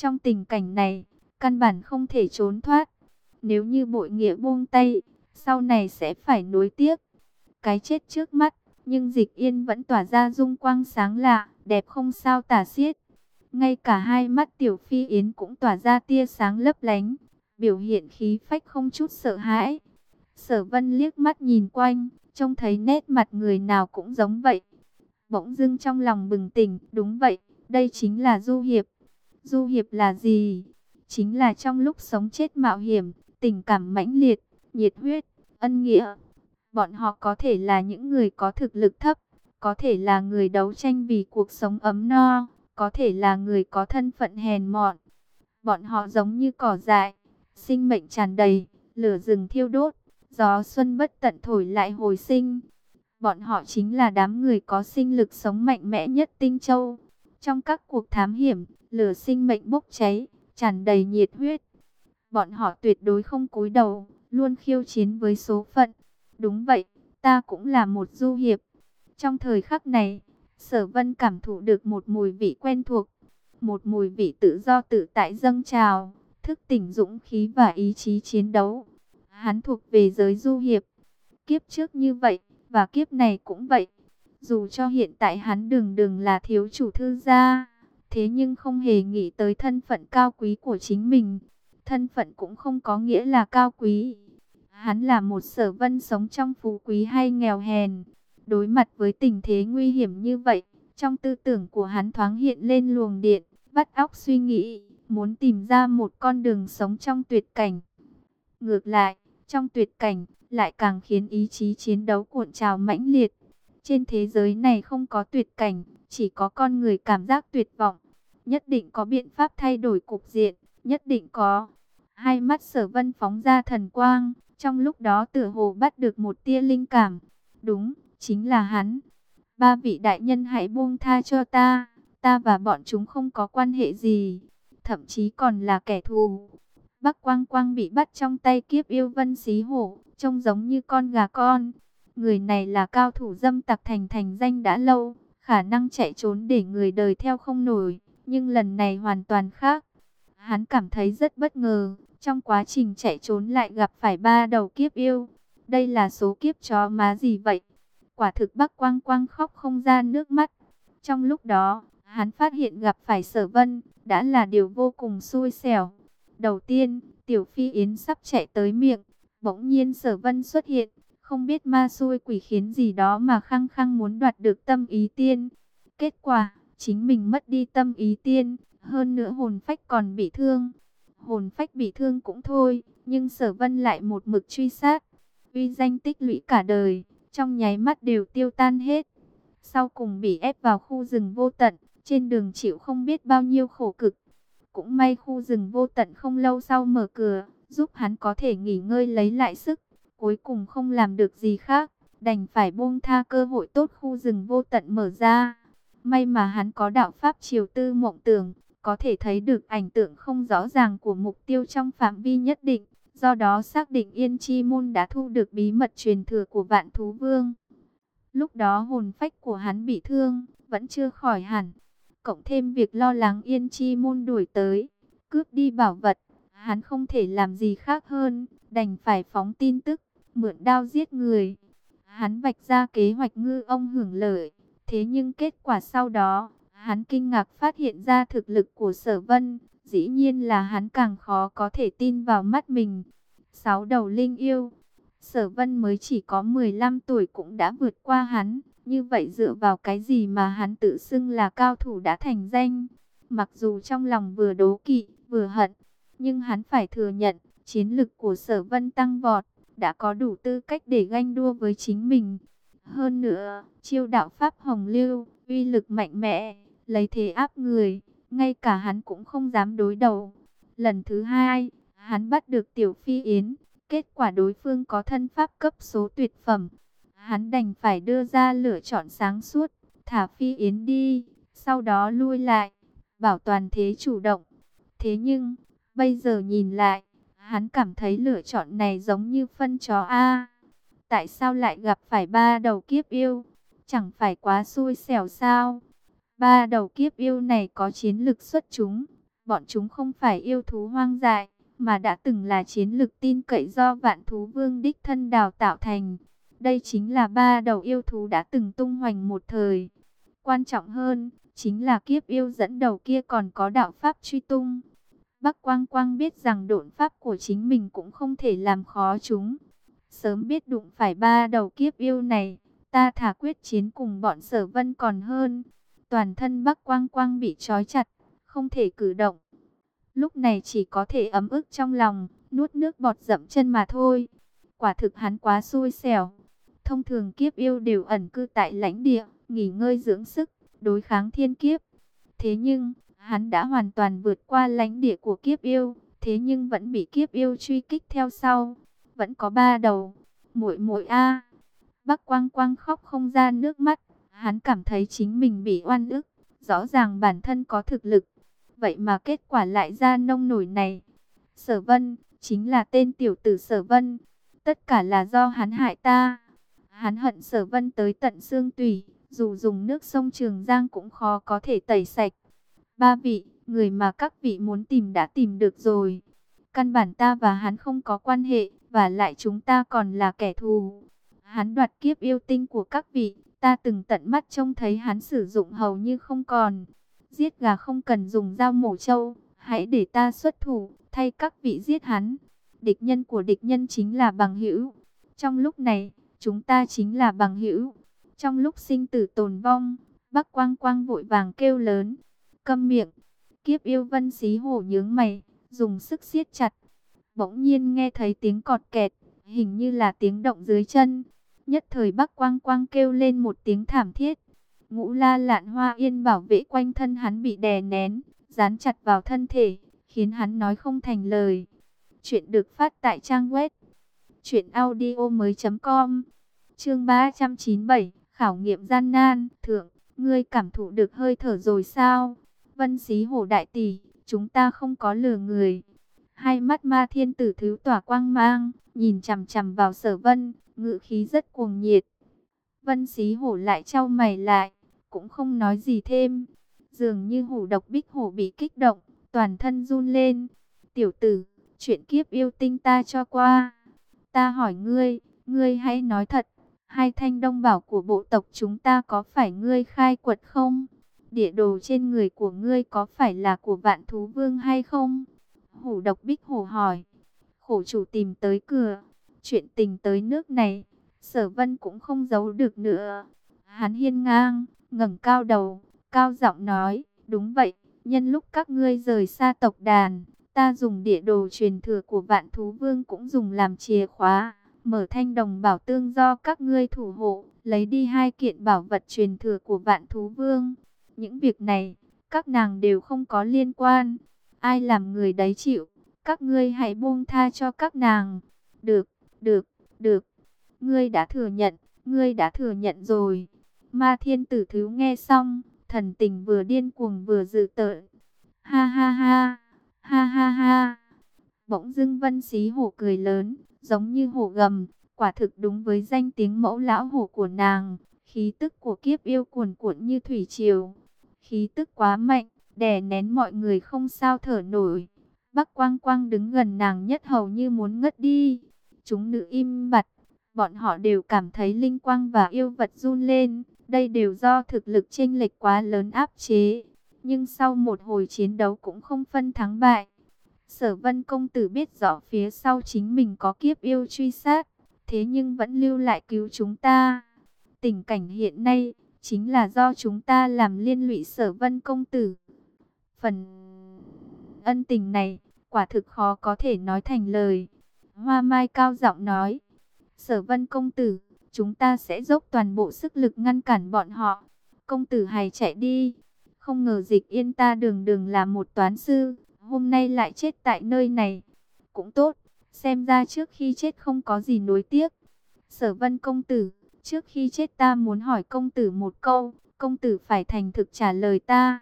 Trong tình cảnh này, căn bản không thể trốn thoát. Nếu như bội nghĩa buông tay, sau này sẽ phải nối tiếc. Cái chết trước mắt, nhưng dịch yên vẫn tỏa ra dung quang sáng lạ, đẹp không sao tả xiết. Ngay cả hai mắt tiểu phi yến cũng tỏa ra tia sáng lấp lánh, biểu hiện khí phách không chút sợ hãi. Sở vân liếc mắt nhìn quanh, trông thấy nét mặt người nào cũng giống vậy. Bỗng dưng trong lòng bừng tỉnh, đúng vậy, đây chính là Du Hiệp. Du Hiệp là gì? Chính là trong lúc sống chết mạo hiểm, tình cảm mãnh liệt, nhiệt huyết, ân nghĩa. Bọn họ có thể là những người có thực lực thấp, có thể là người đấu tranh vì cuộc sống ấm no, có thể là người có thân phận hèn mọn. Bọn họ giống như cỏ dại, sinh mệnh tràn đầy, lửa rừng thiêu đốt, gió xuân bất tận thổi lại hồi sinh. Bọn họ chính là đám người có sinh lực sống mạnh mẽ nhất Tinh Châu. Trong các cuộc thám hiểm, lửa sinh mệnh bốc cháy, tràn đầy nhiệt huyết. Bọn họ tuyệt đối không cúi đầu, luôn khiêu chiến với số phận. Đúng vậy, ta cũng là một du hiệp. Trong thời khắc này, sở vân cảm thụ được một mùi vị quen thuộc. Một mùi vị tự do tự tại dâng trào, thức tỉnh dũng khí và ý chí chiến đấu. Hắn thuộc về giới du hiệp. Kiếp trước như vậy, và kiếp này cũng vậy. Dù cho hiện tại hắn đường đường là thiếu chủ thư gia, thế nhưng không hề nghĩ tới thân phận cao quý của chính mình. Thân phận cũng không có nghĩa là cao quý. Hắn là một sở vân sống trong phú quý hay nghèo hèn. Đối mặt với tình thế nguy hiểm như vậy, trong tư tưởng của hắn thoáng hiện lên luồng điện, bắt óc suy nghĩ, muốn tìm ra một con đường sống trong tuyệt cảnh. Ngược lại, trong tuyệt cảnh, lại càng khiến ý chí chiến đấu cuộn trào mãnh liệt. Trên thế giới này không có tuyệt cảnh, chỉ có con người cảm giác tuyệt vọng. Nhất định có biện pháp thay đổi cục diện, nhất định có. Hai mắt sở vân phóng ra thần quang, trong lúc đó tử hồ bắt được một tia linh cảm. Đúng, chính là hắn. Ba vị đại nhân hãy buông tha cho ta, ta và bọn chúng không có quan hệ gì, thậm chí còn là kẻ thù. Bắc Quang Quang bị bắt trong tay kiếp yêu vân xí hổ, trông giống như con gà con. Người này là cao thủ dâm tặc thành thành danh đã lâu, khả năng chạy trốn để người đời theo không nổi, nhưng lần này hoàn toàn khác. Hắn cảm thấy rất bất ngờ, trong quá trình chạy trốn lại gặp phải ba đầu kiếp yêu. Đây là số kiếp chó má gì vậy? Quả thực Bắc Quang Quang khóc không ra nước mắt. Trong lúc đó, hắn phát hiện gặp phải sở vân, đã là điều vô cùng xui xẻo. Đầu tiên, Tiểu Phi Yến sắp chạy tới miệng, bỗng nhiên sở vân xuất hiện, không biết ma xui quỷ khiến gì đó mà khăng khăng muốn đoạt được tâm ý tiên. Kết quả, chính mình mất đi tâm ý tiên, hơn nữa hồn phách còn bị thương. Hồn phách bị thương cũng thôi, nhưng sở vân lại một mực truy sát. Uy danh tích lũy cả đời, trong nháy mắt đều tiêu tan hết. Sau cùng bị ép vào khu rừng vô tận, trên đường chịu không biết bao nhiêu khổ cực. Cũng may khu rừng vô tận không lâu sau mở cửa, giúp hắn có thể nghỉ ngơi lấy lại sức. Cuối cùng không làm được gì khác, đành phải buông tha cơ hội tốt khu rừng vô tận mở ra. May mà hắn có đạo pháp triều tư mộng tưởng, có thể thấy được ảnh tượng không rõ ràng của mục tiêu trong phạm vi nhất định. Do đó xác định Yên Chi Môn đã thu được bí mật truyền thừa của vạn thú vương. Lúc đó hồn phách của hắn bị thương, vẫn chưa khỏi hẳn. Cộng thêm việc lo lắng Yên Chi Môn đuổi tới, cướp đi bảo vật. Hắn không thể làm gì khác hơn, đành phải phóng tin tức, mượn đao giết người. Hắn vạch ra kế hoạch ngư ông hưởng lợi. Thế nhưng kết quả sau đó, hắn kinh ngạc phát hiện ra thực lực của sở vân. Dĩ nhiên là hắn càng khó có thể tin vào mắt mình. Sáu đầu linh yêu. Sở vân mới chỉ có 15 tuổi cũng đã vượt qua hắn. Như vậy dựa vào cái gì mà hắn tự xưng là cao thủ đã thành danh. Mặc dù trong lòng vừa đố kỵ, vừa hận. Nhưng hắn phải thừa nhận, chiến lực của sở vân tăng vọt. Đã có đủ tư cách để ganh đua với chính mình. Hơn nữa, chiêu đạo Pháp Hồng Lưu, uy lực mạnh mẽ, lấy thế áp người ngay cả hắn cũng không dám đối đầu. Lần thứ hai, hắn bắt được Tiểu Phi Yến, kết quả đối phương có thân pháp cấp số tuyệt phẩm. Hắn đành phải đưa ra lựa chọn sáng suốt, thả Phi Yến đi, sau đó lui lại, bảo toàn thế chủ động. Thế nhưng, bây giờ nhìn lại, hắn cảm thấy lựa chọn này giống như phân chó A. Tại sao lại gặp phải ba đầu kiếp yêu? Chẳng phải quá xui xẻo sao? Ba đầu kiếp yêu này có chiến lực xuất chúng, Bọn chúng không phải yêu thú hoang dại, mà đã từng là chiến lực tin cậy do vạn thú vương đích thân đào tạo thành. Đây chính là ba đầu yêu thú đã từng tung hoành một thời. Quan trọng hơn, chính là kiếp yêu dẫn đầu kia còn có đạo pháp truy tung. Bắc Quang Quang biết rằng độn pháp của chính mình cũng không thể làm khó chúng. Sớm biết đụng phải ba đầu kiếp yêu này, ta thả quyết chiến cùng bọn sở vân còn hơn. Toàn thân Bắc Quang Quang bị trói chặt, không thể cử động. Lúc này chỉ có thể ấm ức trong lòng, nuốt nước bọt dậm chân mà thôi. Quả thực hắn quá xui xẻo. Thông thường kiếp yêu đều ẩn cư tại lãnh địa, nghỉ ngơi dưỡng sức, đối kháng thiên kiếp. Thế nhưng, hắn đã hoàn toàn vượt qua lãnh địa của kiếp yêu, thế nhưng vẫn bị kiếp yêu truy kích theo sau. Vẫn có ba đầu, muội muội a. Bắc Quang Quang khóc không ra nước mắt, hắn cảm thấy chính mình bị oan ức, rõ ràng bản thân có thực lực, vậy mà kết quả lại ra nông nổi này. Sở Vân, chính là tên tiểu tử Sở Vân, tất cả là do hắn hại ta. Hắn hận Sở Vân tới tận xương tủy, dù dùng nước sông Trường Giang cũng khó có thể tẩy sạch. Ba vị, người mà các vị muốn tìm đã tìm được rồi. Căn bản ta và hắn không có quan hệ, và lại chúng ta còn là kẻ thù. Hắn đoạt kiếp yêu tinh của các vị, ta từng tận mắt trông thấy hắn sử dụng hầu như không còn. Giết gà không cần dùng dao mổ trâu, hãy để ta xuất thủ, thay các vị giết hắn. Địch nhân của địch nhân chính là bằng hữu. Trong lúc này, chúng ta chính là bằng hữu. Trong lúc sinh tử tồn vong, Bắc Quang Quang vội vàng kêu lớn, câm miệng. Kiếp yêu vân xí hổ nhướng mày, dùng sức siết chặt. Bỗng nhiên nghe thấy tiếng cọt kẹt, hình như là tiếng động dưới chân. Nhất thời Bắc Quang Quang kêu lên một tiếng thảm thiết. Ngũ la lạn hoa yên bảo vệ quanh thân hắn bị đè nén, dán chặt vào thân thể, khiến hắn nói không thành lời. Chuyện được phát tại trang web truyệnaudiomoi.com. Chương 397, khảo nghiệm gian nan, thượng, ngươi cảm thụ được hơi thở rồi sao? Vân Xí Hổ đại tỷ, chúng ta không có lừa người. Hai mắt Ma Thiên Tử thứ tỏa quang mang, nhìn chằm chằm vào Sở Vân, ngự khí rất cuồng nhiệt. Vân Xí Hổ lại trao mày lại, cũng không nói gì thêm. Dường như hổ độc bích hổ bị kích động, toàn thân run lên. Tiểu tử, chuyện kiếp yêu tinh ta cho qua. Ta hỏi ngươi, ngươi hãy nói thật, hai thanh đông bảo của bộ tộc chúng ta có phải ngươi khai quật không? Địa đồ trên người của ngươi có phải là của vạn thú vương hay không? Hổ độc bích hổ hỏi. Khổ chủ tìm tới cửa. Chuyện tình tới nước này, sở vân cũng không giấu được nữa. Hắn hiên ngang, ngẩng cao đầu, cao giọng nói, đúng vậy, nhân lúc các ngươi rời xa tộc đàn, ta dùng địa đồ truyền thừa của vạn thú vương cũng dùng làm chìa khóa, mở thanh đồng bảo tương do các ngươi thủ hộ, lấy đi hai kiện bảo vật truyền thừa của vạn thú vương. Những việc này, các nàng đều không có liên quan, ai làm người đấy chịu, các ngươi hãy buông tha cho các nàng. Được, được, được, ngươi đã thừa nhận, ngươi đã thừa nhận rồi. Ma thiên tử thứ nghe xong, thần tình vừa điên cuồng vừa dự tợ. Ha ha ha, ha ha ha. Bỗng dưng vân xí hổ cười lớn, giống như hổ gầm, quả thực đúng với danh tiếng mẫu lão hổ của nàng. Khí tức của kiếp yêu cuồn cuộn như thủy triều. Khí tức quá mạnh, đè nén mọi người không sao thở nổi. Bắc quang quang đứng gần nàng nhất hầu như muốn ngất đi. Chúng nữ im bặt, bọn họ đều cảm thấy linh quang và yêu vật run lên. Đây đều do thực lực chênh lệch quá lớn áp chế. Nhưng sau một hồi chiến đấu cũng không phân thắng bại. Sở vân công tử biết rõ phía sau chính mình có kiếp yêu truy sát. Thế nhưng vẫn lưu lại cứu chúng ta. Tình cảnh hiện nay chính là do chúng ta làm liên lụy sở vân công tử. Phần ân tình này quả thực khó có thể nói thành lời. Hoa Mai cao giọng nói. Sở vân công tử chúng ta sẽ dốc toàn bộ sức lực ngăn cản bọn họ. Công tử hãy chạy đi. Không ngờ dịch yên ta đường đường là một toán sư, hôm nay lại chết tại nơi này. Cũng tốt, xem ra trước khi chết không có gì nối tiếc. Sở vân công tử, trước khi chết ta muốn hỏi công tử một câu, công tử phải thành thực trả lời ta.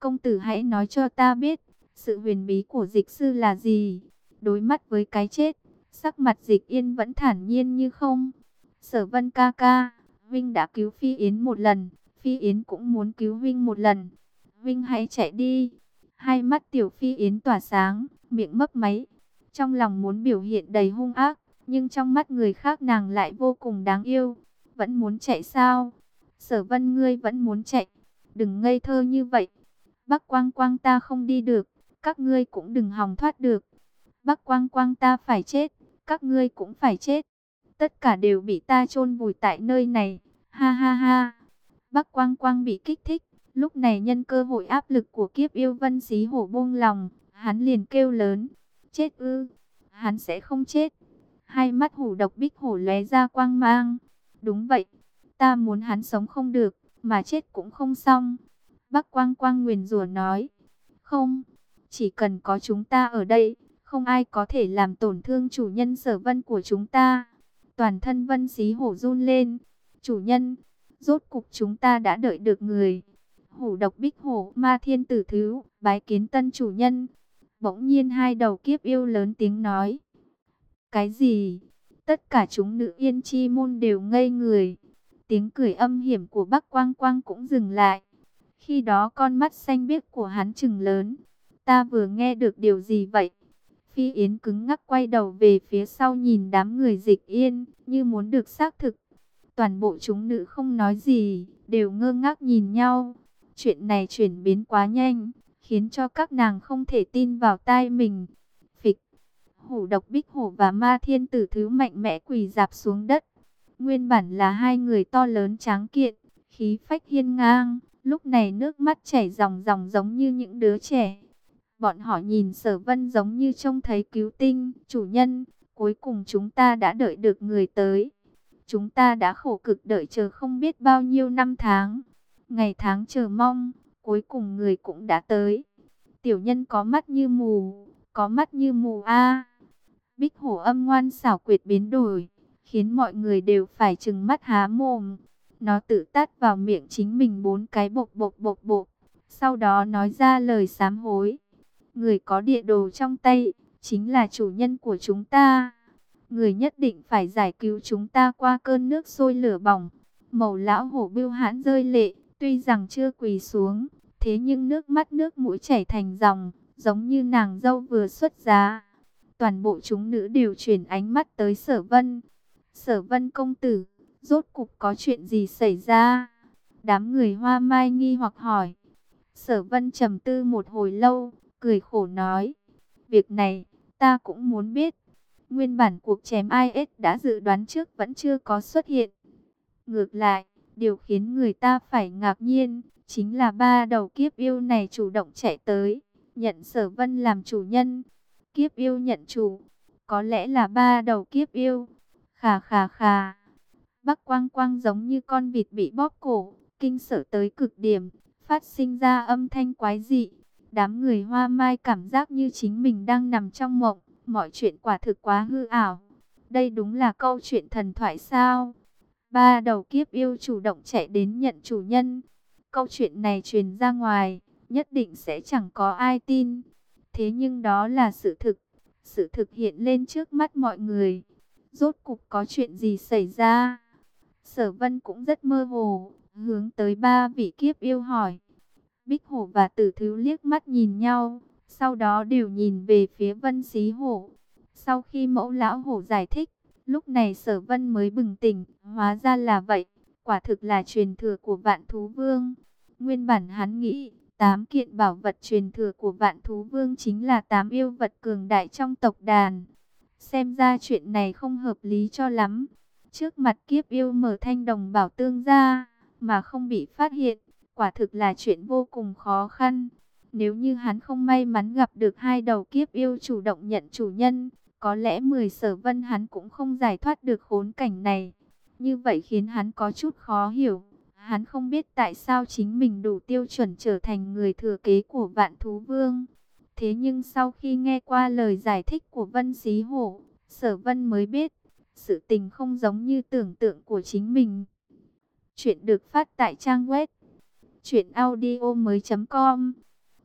Công tử hãy nói cho ta biết, sự huyền bí của dịch sư là gì? Đối mắt với cái chết, sắc mặt dịch yên vẫn thản nhiên như không. Sở vân ca ca, Vinh đã cứu Phi Yến một lần, Phi Yến cũng muốn cứu Vinh một lần. Vinh hãy chạy đi. Hai mắt tiểu phi yến tỏa sáng, miệng mấp máy. Trong lòng muốn biểu hiện đầy hung ác, nhưng trong mắt người khác nàng lại vô cùng đáng yêu. Vẫn muốn chạy sao? Sở vân ngươi vẫn muốn chạy. Đừng ngây thơ như vậy. Bắc quang quang ta không đi được. Các ngươi cũng đừng hòng thoát được. Bắc quang quang ta phải chết. Các ngươi cũng phải chết. Tất cả đều bị ta chôn vùi tại nơi này. Ha ha ha. Bắc quang quang bị kích thích. Lúc này nhân cơ hội áp lực của kiếp yêu vân xí hổ buông lòng. Hắn liền kêu lớn. Chết ư. Hắn sẽ không chết. Hai mắt hổ độc bích hổ lóe ra quang mang. Đúng vậy. Ta muốn hắn sống không được, mà chết cũng không xong. Bắc Quang Quang nguyền rủa nói. Không, chỉ cần có chúng ta ở đây, không ai có thể làm tổn thương chủ nhân sở vân của chúng ta. Toàn thân vân xí hổ run lên. Chủ nhân, rốt cục chúng ta đã đợi được người. Hổ độc bích hổ ma thiên tử thứ, bái kiến tân chủ nhân. Bỗng nhiên hai đầu kiếp yêu lớn tiếng nói. Cái gì? Tất cả chúng nữ yên chi môn đều ngây người. Tiếng cười âm hiểm của Bắc Quang Quang cũng dừng lại. Khi đó con mắt xanh biếc của hắn trừng lớn. Ta vừa nghe được điều gì vậy? Phi Yến cứng ngắc quay đầu về phía sau nhìn đám người dịch yên, như muốn được xác thực. Toàn bộ chúng nữ không nói gì, đều ngơ ngác nhìn nhau. Chuyện này chuyển biến quá nhanh, khiến cho các nàng không thể tin vào tai mình hủ hổ độc bích hổ và ma thiên tử thứ mạnh mẽ quỳ dạp xuống đất. Nguyên bản là hai người to lớn tráng kiện, khí phách hiên ngang, lúc này nước mắt chảy ròng ròng giống như những đứa trẻ. Bọn họ nhìn sở vân giống như trông thấy cứu tinh, chủ nhân, cuối cùng chúng ta đã đợi được người tới. Chúng ta đã khổ cực đợi chờ không biết bao nhiêu năm tháng. Ngày tháng chờ mong, cuối cùng người cũng đã tới. Tiểu nhân có mắt như mù, có mắt như mù a. Bích hổ âm ngoan xảo quyệt biến đổi khiến mọi người đều phải trừng mắt há mồm. Nó tự tát vào miệng chính mình bốn cái bộc bộc bộc bộc, sau đó nói ra lời sám hối. Người có địa đồ trong tay, chính là chủ nhân của chúng ta. Người nhất định phải giải cứu chúng ta qua cơn nước sôi lửa bỏng. Màu lão hổ bưu hãn rơi lệ, tuy rằng chưa quỳ xuống, thế nhưng nước mắt nước mũi chảy thành dòng, giống như nàng dâu vừa xuất giá. Toàn bộ chúng nữ đều chuyển ánh mắt tới sở vân. Sở vân công tử, rốt cục có chuyện gì xảy ra? Đám người hoa mai nghi hoặc hỏi. Sở vân trầm tư một hồi lâu, cười khổ nói. Việc này, ta cũng muốn biết. Nguyên bản cuộc chém IS đã dự đoán trước vẫn chưa có xuất hiện. Ngược lại, điều khiến người ta phải ngạc nhiên, chính là ba đầu kiếp yêu này chủ động chạy tới, nhận sở vân làm chủ nhân. Kiếp yêu nhận chủ, có lẽ là ba đầu kiếp yêu Khà khà khà. Bắc quang quang giống như con vịt bị bóp cổ, kinh sợ tới cực điểm, phát sinh ra âm thanh quái dị. Đám người hoa mai cảm giác như chính mình đang nằm trong mộng, mọi chuyện quả thực quá hư ảo. Đây đúng là câu chuyện thần thoại sao? Ba đầu kiếp yêu chủ động chạy đến nhận chủ nhân. Câu chuyện này truyền ra ngoài, nhất định sẽ chẳng có ai tin. Thế nhưng đó là sự thực. Sự thực hiện lên trước mắt mọi người. Rốt cục có chuyện gì xảy ra? Sở vân cũng rất mơ hồ, hướng tới ba vị kiếp yêu hỏi. Bích hổ và tử thứ liếc mắt nhìn nhau, sau đó đều nhìn về phía vân xí hổ. Sau khi mẫu lão hổ giải thích, lúc này sở vân mới bừng tỉnh, hóa ra là vậy, quả thực là truyền thừa của vạn thú vương. Nguyên bản hắn nghĩ, tám kiện bảo vật truyền thừa của vạn thú vương chính là tám yêu vật cường đại trong tộc đàn. Xem ra chuyện này không hợp lý cho lắm. Trước mặt kiếp yêu mở thanh đồng bảo tương ra, mà không bị phát hiện, quả thực là chuyện vô cùng khó khăn. Nếu như hắn không may mắn gặp được hai đầu kiếp yêu chủ động nhận chủ nhân, có lẽ 10 sở vân hắn cũng không giải thoát được khốn cảnh này. Như vậy khiến hắn có chút khó hiểu. Hắn không biết tại sao chính mình đủ tiêu chuẩn trở thành người thừa kế của vạn thú vương. Thế nhưng sau khi nghe qua lời giải thích của Vân Xí Hổ, Sở Vân mới biết, sự tình không giống như tưởng tượng của chính mình. Chuyện được phát tại trang web truyệnaudiomoi.com.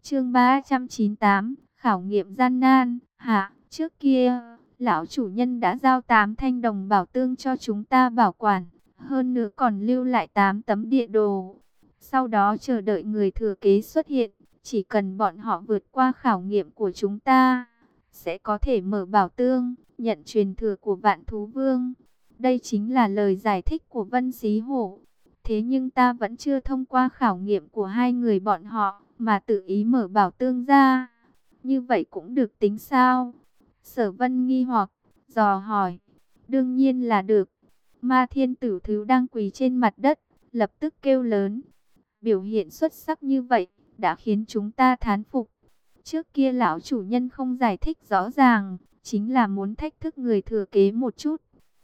Chương 398, khảo nghiệm gian nan. Hạ, trước kia, lão chủ nhân đã giao 8 thanh đồng bảo tương cho chúng ta bảo quản, hơn nữa còn lưu lại 8 tấm địa đồ. Sau đó chờ đợi người thừa kế xuất hiện, Chỉ cần bọn họ vượt qua khảo nghiệm của chúng ta, sẽ có thể mở bảo tương, nhận truyền thừa của vạn thú vương. Đây chính là lời giải thích của Vân Xí Hổ. Thế nhưng ta vẫn chưa thông qua khảo nghiệm của hai người bọn họ, mà tự ý mở bảo tương ra. Như vậy cũng được tính sao? Sở Vân nghi hoặc, dò hỏi. Đương nhiên là được. Ma thiên tử thứ đang quỳ trên mặt đất, lập tức kêu lớn. Biểu hiện xuất sắc như vậy, đã khiến chúng ta thán phục. Trước kia lão chủ nhân không giải thích rõ ràng, chính là muốn thách thức người thừa kế một chút.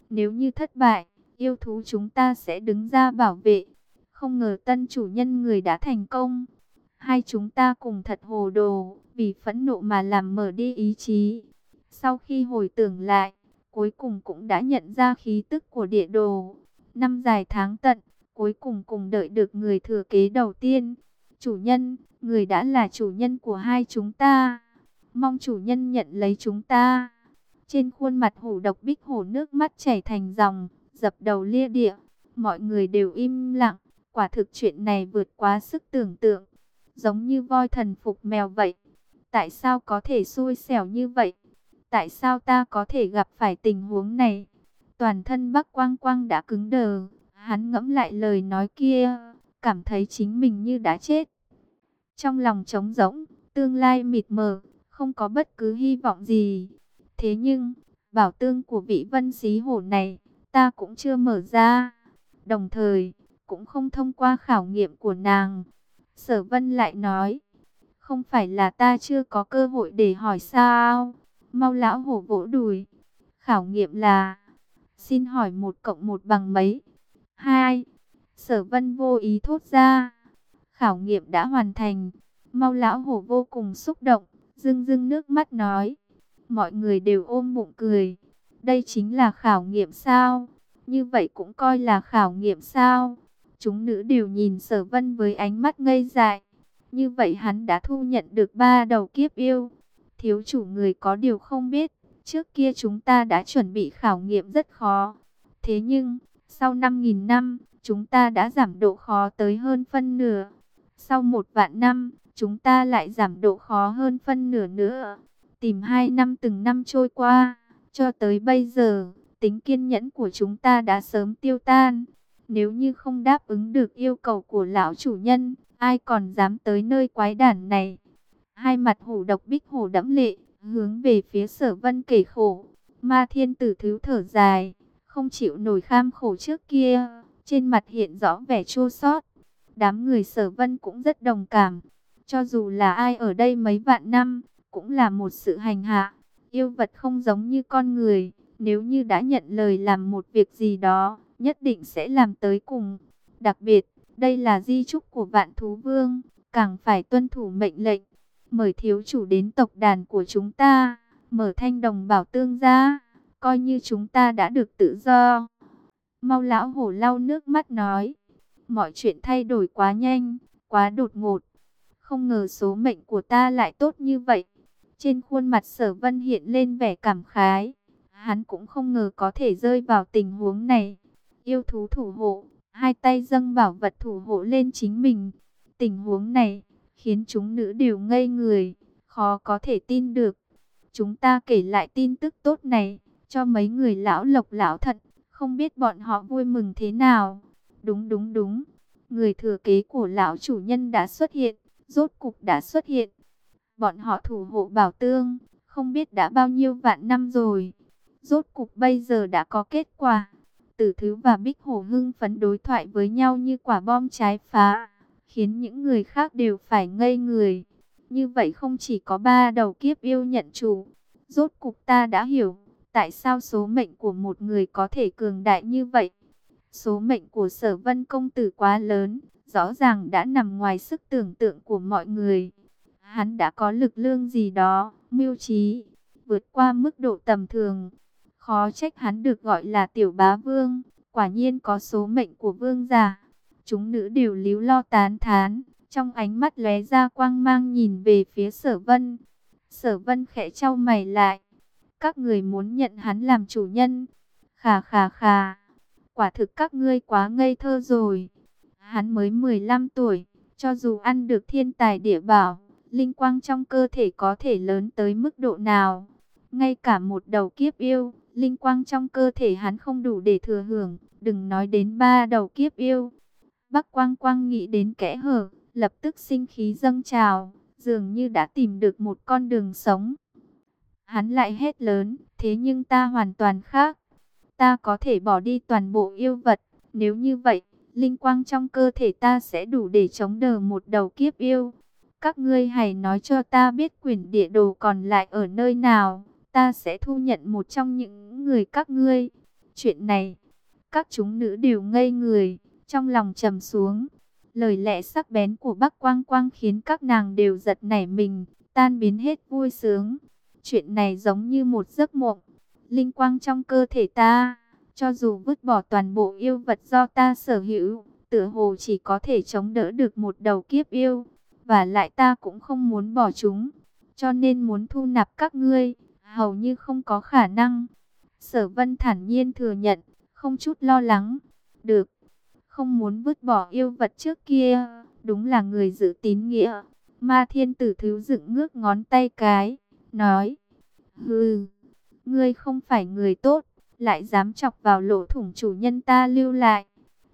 Nếu như thất bại, yêu thú chúng ta sẽ đứng ra bảo vệ. Không ngờ tân chủ nhân người đã thành công. Hai chúng ta cùng thật hồ đồ, vì phẫn nộ mà làm mở đi ý chí. Sau khi hồi tưởng lại, cuối cùng cũng đã nhận ra khí tức của địa đồ. Năm dài tháng tận, cuối cùng cùng đợi được người thừa kế đầu tiên. Chủ nhân, người đã là chủ nhân của hai chúng ta. Mong chủ nhân nhận lấy chúng ta. Trên khuôn mặt hổ độc bích hổ nước mắt chảy thành dòng, dập đầu lia địa. Mọi người đều im lặng, quả thực chuyện này vượt quá sức tưởng tượng. Giống như voi thần phục mèo vậy. Tại sao có thể xui xẻo như vậy? Tại sao ta có thể gặp phải tình huống này? Toàn thân Bắc Quang Quang đã cứng đờ. Hắn ngẫm lại lời nói kia, cảm thấy chính mình như đã chết. Trong lòng trống rỗng, tương lai mịt mờ, không có bất cứ hy vọng gì. Thế nhưng, bảo tương của vị vân xí hổ này, ta cũng chưa mở ra. Đồng thời, cũng không thông qua khảo nghiệm của nàng. Sở vân lại nói, không phải là ta chưa có cơ hội để hỏi sao. Mau lão hổ vỗ đùi. Khảo nghiệm là, xin hỏi một cộng một bằng mấy? Hai, sở vân vô ý thốt ra. Khảo nghiệm đã hoàn thành. Mau lão hổ vô cùng xúc động, dưng dưng nước mắt nói. Mọi người đều ôm bụng cười. Đây chính là khảo nghiệm sao? Như vậy cũng coi là khảo nghiệm sao? Chúng nữ đều nhìn sở vân với ánh mắt ngây dại. Như vậy hắn đã thu nhận được ba đầu kiếp yêu. Thiếu chủ người có điều không biết. Trước kia chúng ta đã chuẩn bị khảo nghiệm rất khó. Thế nhưng, sau 5.000 năm, chúng ta đã giảm độ khó tới hơn phân nửa. Sau một vạn năm, chúng ta lại giảm độ khó hơn phân nửa nữa. Tìm hai năm từng năm trôi qua, cho tới bây giờ, tính kiên nhẫn của chúng ta đã sớm tiêu tan. Nếu như không đáp ứng được yêu cầu của lão chủ nhân, ai còn dám tới nơi quái đản này. Hai mặt hổ độc bích hổ đẫm lệ, hướng về phía sở vân kể khổ. Ma thiên tử thứ thở dài, không chịu nổi kham khổ trước kia, trên mặt hiện rõ vẻ chua xót. Đám người sở vân cũng rất đồng cảm. Cho dù là ai ở đây mấy vạn năm, cũng là một sự hành hạ. Yêu vật không giống như con người, nếu như đã nhận lời làm một việc gì đó, nhất định sẽ làm tới cùng. Đặc biệt, đây là di trúc của vạn thú vương, càng phải tuân thủ mệnh lệnh. Mời thiếu chủ đến tộc đàn của chúng ta, mở thanh đồng bảo tương ra, coi như chúng ta đã được tự do. Mau lão hổ lau nước mắt nói, mọi chuyện thay đổi quá nhanh, quá đột ngột. Không ngờ số mệnh của ta lại tốt như vậy. Trên khuôn mặt sở vân hiện lên vẻ cảm khái. Hắn cũng không ngờ có thể rơi vào tình huống này. Yêu thú thủ hộ, hai tay dâng bảo vật thủ hộ lên chính mình. Tình huống này, khiến chúng nữ đều ngây người, khó có thể tin được. Chúng ta kể lại tin tức tốt này, cho mấy người lão lộc lão thận, không biết bọn họ vui mừng thế nào. Đúng đúng đúng, người thừa kế của lão chủ nhân đã xuất hiện rốt cục đã xuất hiện. Bọn họ thủ hộ bảo tương, không biết đã bao nhiêu vạn năm rồi. Rốt cục bây giờ đã có kết quả. Tử Thứ và Bích Hổ hưng phấn đối thoại với nhau như quả bom trái phá, khiến những người khác đều phải ngây người. Như vậy không chỉ có ba đầu kiếp yêu nhận chủ. Rốt cục ta đã hiểu, tại sao số mệnh của một người có thể cường đại như vậy. Số mệnh của sở vân công tử quá lớn, rõ ràng đã nằm ngoài sức tưởng tượng của mọi người. Hắn đã có lực lương gì đó, mưu trí, vượt qua mức độ tầm thường. Khó trách hắn được gọi là tiểu bá vương, quả nhiên có số mệnh của vương giả. Chúng nữ đều líu lo tán thán, trong ánh mắt lóe ra quang mang nhìn về phía sở vân. Sở vân khẽ trao mày lại, các người muốn nhận hắn làm chủ nhân. Khà khà khà, quả thực các ngươi quá ngây thơ rồi. Hắn mới 15 tuổi, cho dù ăn được thiên tài địa bảo, linh quang trong cơ thể có thể lớn tới mức độ nào. Ngay cả một đầu kiếp yêu, linh quang trong cơ thể hắn không đủ để thừa hưởng, đừng nói đến ba đầu kiếp yêu. Bắc Quang Quang nghĩ đến kẽ hở, lập tức sinh khí dâng trào, dường như đã tìm được một con đường sống. Hắn lại hét lớn, thế nhưng ta hoàn toàn khác. Ta có thể bỏ đi toàn bộ yêu vật, nếu như vậy, linh quang trong cơ thể ta sẽ đủ để chống đỡ một đầu kiếp yêu. Các ngươi hãy nói cho ta biết quyển địa đồ còn lại ở nơi nào, ta sẽ thu nhận một trong những người các ngươi. Chuyện này, các chúng nữ đều ngây người, trong lòng trầm xuống. Lời lẽ sắc bén của Bắc Quang Quang khiến các nàng đều giật nảy mình, tan biến hết vui sướng. Chuyện này giống như một giấc mộng. Linh quang trong cơ thể ta, cho dù vứt bỏ toàn bộ yêu vật do ta sở hữu, tựa hồ chỉ có thể chống đỡ được một đầu kiếp yêu. Và lại ta cũng không muốn bỏ chúng, cho nên muốn thu nạp các ngươi, hầu như không có khả năng. Sở vân thản nhiên thừa nhận, không chút lo lắng. Được, không muốn vứt bỏ yêu vật trước kia, đúng là người giữ tín nghĩa. Ma thiên tử thứ dựng ngước ngón tay cái, nói, hừ, ngươi không phải người tốt, lại dám chọc vào lỗ thủng chủ nhân ta lưu lại.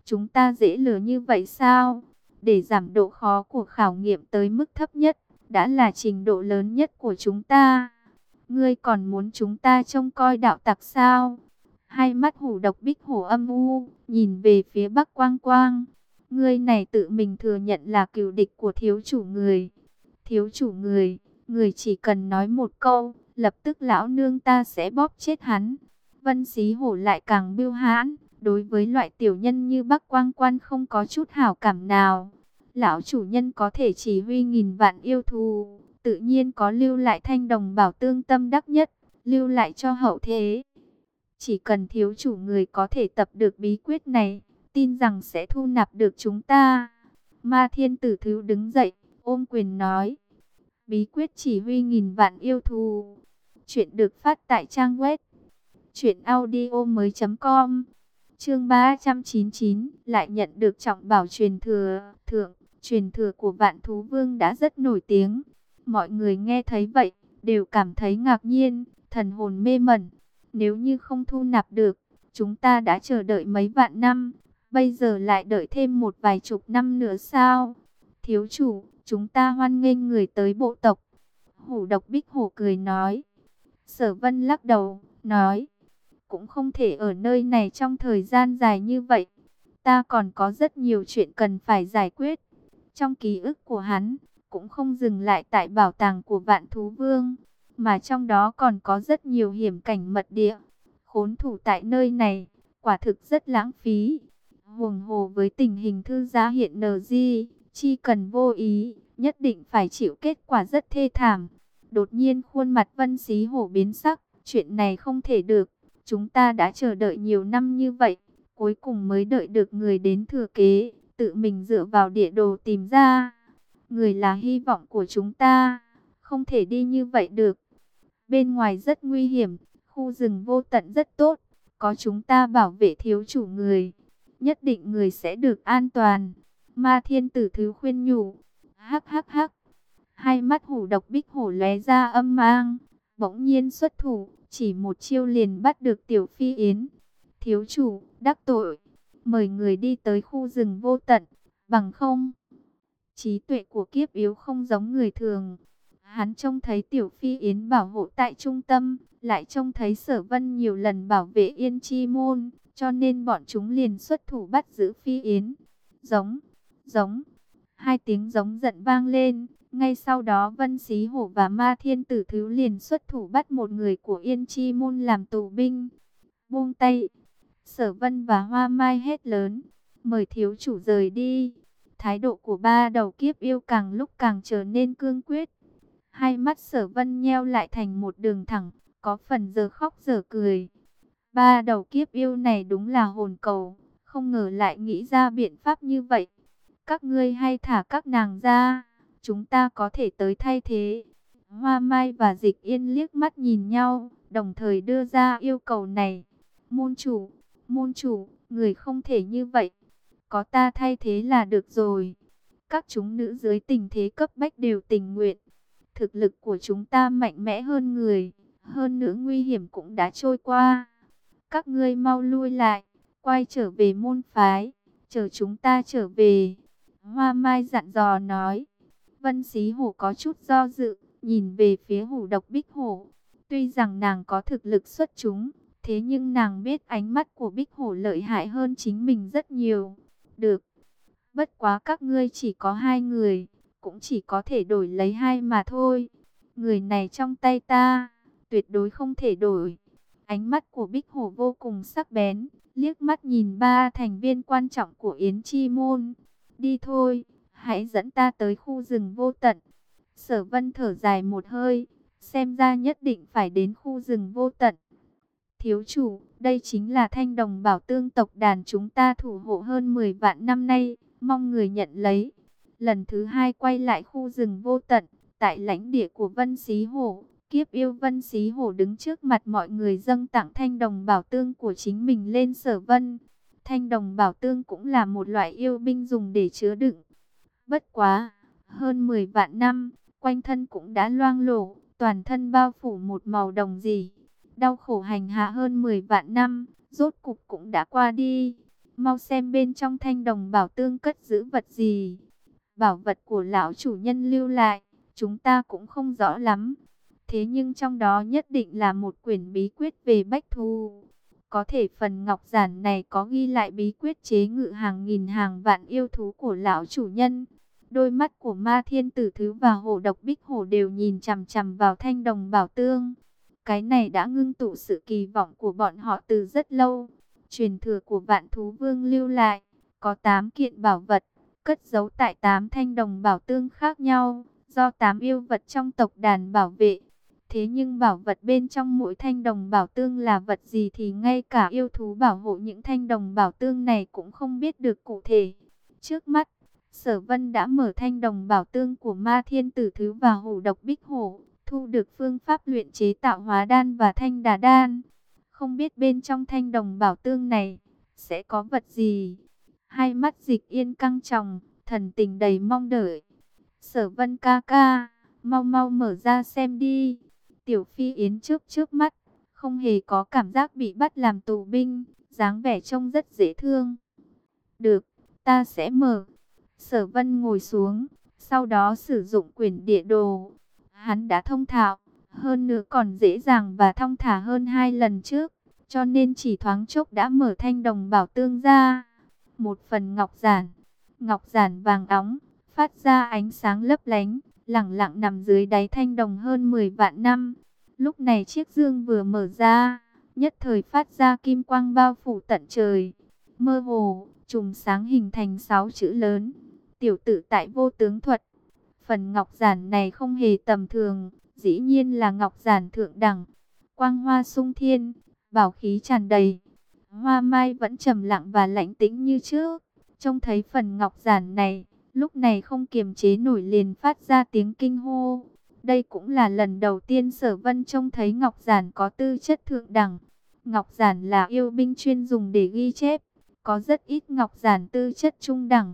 Chúng ta dễ lừa như vậy sao? Để giảm độ khó của khảo nghiệm tới mức thấp nhất, đã là trình độ lớn nhất của chúng ta. Ngươi còn muốn chúng ta trông coi đạo tặc sao? Hai mắt hủ độc bích hổ âm u, nhìn về phía bắc quang quang. Ngươi này tự mình thừa nhận là cựu địch của thiếu chủ người. Thiếu chủ người, người chỉ cần nói một câu, lập tức lão nương ta sẽ bóp chết hắn. Vân xí hổ lại càng biêu hãn, đối với loại tiểu nhân như bắc quang quan không có chút hảo cảm nào. Lão chủ nhân có thể chỉ huy nghìn vạn yêu thù, tự nhiên có lưu lại thanh đồng bảo tương tâm đắc nhất, lưu lại cho hậu thế. Chỉ cần thiếu chủ người có thể tập được bí quyết này, tin rằng sẽ thu nạp được chúng ta. Ma thiên tử thứ đứng dậy, ôm quyền nói. Bí quyết chỉ huy nghìn vạn yêu thù. Chuyện được phát tại trang web. Chuyện audio mới com. Chương 399 lại nhận được trọng bảo truyền thừa. Thượng, truyền thừa của vạn thú vương đã rất nổi tiếng. Mọi người nghe thấy vậy, đều cảm thấy ngạc nhiên, thần hồn mê mẩn. Nếu như không thu nạp được, chúng ta đã chờ đợi mấy vạn năm, bây giờ lại đợi thêm một vài chục năm nữa sao? Thiếu chủ, chúng ta hoan nghênh người tới bộ tộc. Hủ độc bích hổ cười nói. Sở vân lắc đầu, nói. Cũng không thể ở nơi này trong thời gian dài như vậy. Ta còn có rất nhiều chuyện cần phải giải quyết. Trong ký ức của hắn, cũng không dừng lại tại bảo tàng của vạn thú vương mà trong đó còn có rất nhiều hiểm cảnh mật địa. Khốn thủ tại nơi này, quả thực rất lãng phí. Huồng hồ với tình hình thư giá hiện nờ di, chi cần vô ý, nhất định phải chịu kết quả rất thê thảm. Đột nhiên khuôn mặt vân xí hổ biến sắc, chuyện này không thể được. Chúng ta đã chờ đợi nhiều năm như vậy, cuối cùng mới đợi được người đến thừa kế, tự mình dựa vào địa đồ tìm ra. Người là hy vọng của chúng ta, không thể đi như vậy được. Bên ngoài rất nguy hiểm, khu rừng vô tận rất tốt, có chúng ta bảo vệ thiếu chủ người, nhất định người sẽ được an toàn. Ma thiên tử thứ khuyên nhủ, hắc hắc hắc, hai mắt hủ độc bích hổ lóe ra âm mang, bỗng nhiên xuất thủ, chỉ một chiêu liền bắt được tiểu phi yến. Thiếu chủ, đắc tội, mời người đi tới khu rừng vô tận, bằng không. Trí tuệ của kiếp yếu không giống người thường. Hắn trông thấy Tiểu Phi Yến bảo hộ tại trung tâm, lại trông thấy Sở Vân nhiều lần bảo vệ Yên Chi Môn, cho nên bọn chúng liền xuất thủ bắt giữ Phi Yến. Giống, giống, hai tiếng giống giận vang lên, ngay sau đó Vân Xí Hổ và Ma Thiên Tử Thứ liền xuất thủ bắt một người của Yên Chi Môn làm tù binh. Buông tay, Sở Vân và Hoa Mai hét lớn, mời thiếu chủ rời đi. Thái độ của ba đầu kiếp yêu càng lúc càng trở nên cương quyết. Hai mắt sở vân nheo lại thành một đường thẳng, có phần giờ khóc giờ cười. Ba đầu kiếp yêu này đúng là hồn cầu, không ngờ lại nghĩ ra biện pháp như vậy. Các ngươi hay thả các nàng ra, chúng ta có thể tới thay thế. Hoa Mai và Dịch Yên liếc mắt nhìn nhau, đồng thời đưa ra yêu cầu này. Môn chủ, môn chủ, người không thể như vậy. Có ta thay thế là được rồi. Các chúng nữ dưới tình thế cấp bách đều tình nguyện Thực lực của chúng ta mạnh mẽ hơn người, hơn nữa nguy hiểm cũng đã trôi qua. Các ngươi mau lui lại, quay trở về môn phái, chờ chúng ta trở về. Hoa Mai dặn dò nói. Vân Xí Hổ có chút do dự, nhìn về phía hủ độc Bích Hổ. Tuy rằng nàng có thực lực xuất chúng, thế nhưng nàng biết ánh mắt của Bích Hổ lợi hại hơn chính mình rất nhiều. Được, bất quá các ngươi chỉ có hai người, cũng chỉ có thể đổi lấy hai mà thôi. Người này trong tay ta, tuyệt đối không thể đổi. Ánh mắt của Bích Hổ vô cùng sắc bén, liếc mắt nhìn ba thành viên quan trọng của Yến Chi Môn. Đi thôi, hãy dẫn ta tới khu rừng vô tận. Sở vân thở dài một hơi, xem ra nhất định phải đến khu rừng vô tận. Thiếu chủ, đây chính là thanh đồng bảo tương tộc đàn chúng ta thủ hộ hơn 10 vạn năm nay, mong người nhận lấy. Lần thứ hai quay lại khu rừng vô tận, tại lãnh địa của Vân Xí Hổ, kiếp yêu Vân Xí Hổ đứng trước mặt mọi người dâng tặng thanh đồng bảo tương của chính mình lên sở vân. Thanh đồng bảo tương cũng là một loại yêu binh dùng để chứa đựng. Bất quá, hơn 10 vạn năm, quanh thân cũng đã loang lổ, toàn thân bao phủ một màu đồng gì. Đau khổ hành hạ hơn 10 vạn năm, rốt cục cũng đã qua đi. Mau xem bên trong thanh đồng bảo tương cất giữ vật gì. Bảo vật của lão chủ nhân lưu lại, chúng ta cũng không rõ lắm. Thế nhưng trong đó nhất định là một quyển bí quyết về bách thu. Có thể phần ngọc giản này có ghi lại bí quyết chế ngự hàng nghìn hàng vạn yêu thú của lão chủ nhân. Đôi mắt của ma thiên tử thứ và hổ độc bích hổ đều nhìn chằm chằm vào thanh đồng bảo tương. Cái này đã ngưng tụ sự kỳ vọng của bọn họ từ rất lâu. Truyền thừa của vạn thú vương lưu lại, có 8 kiện bảo vật, cất giấu tại tám thanh đồng bảo tương khác nhau, do tám yêu vật trong tộc đàn bảo vệ. Thế nhưng bảo vật bên trong mỗi thanh đồng bảo tương là vật gì thì ngay cả yêu thú bảo hộ những thanh đồng bảo tương này cũng không biết được cụ thể. Trước mắt, Sở Vân đã mở thanh đồng bảo tương của Ma Thiên Tử Thứ và Hổ Độc Bích Hổ, thu được phương pháp luyện chế tạo hóa đan và thanh đà đan. Không biết bên trong thanh đồng bảo tương này sẽ có vật gì? Hai mắt dịch yên căng tròng, thần tình đầy mong đợi. Sở Vân ca ca, mau mau mở ra xem đi. Tiểu Phi Yến trước trước mắt, không hề có cảm giác bị bắt làm tù binh, dáng vẻ trông rất dễ thương. Được, ta sẽ mở. Sở Vân ngồi xuống, sau đó sử dụng quyển địa đồ. Hắn đã thông thạo, hơn nữa còn dễ dàng và thông thả hơn hai lần trước, cho nên chỉ thoáng chốc đã mở thanh đồng bảo tương ra. Một phần ngọc giản, ngọc giản vàng óng, phát ra ánh sáng lấp lánh, lẳng lặng nằm dưới đáy thanh đồng hơn 10 vạn năm. Lúc này chiếc dương vừa mở ra, nhất thời phát ra kim quang bao phủ tận trời. Mơ hồ, trùng sáng hình thành sáu chữ lớn. Tiểu tử tại vô tướng thuật. Phần ngọc giản này không hề tầm thường, dĩ nhiên là ngọc giản thượng đẳng. Quang hoa sung thiên, bảo khí tràn đầy. Hoa mai vẫn trầm lặng và lãnh tĩnh như trước. Trông thấy phần ngọc giản này, lúc này không kiềm chế nổi liền phát ra tiếng kinh hô. Đây cũng là lần đầu tiên sở vân trông thấy ngọc giản có tư chất thượng đẳng. Ngọc giản là yêu binh chuyên dùng để ghi chép. Có rất ít ngọc giản tư chất trung đẳng.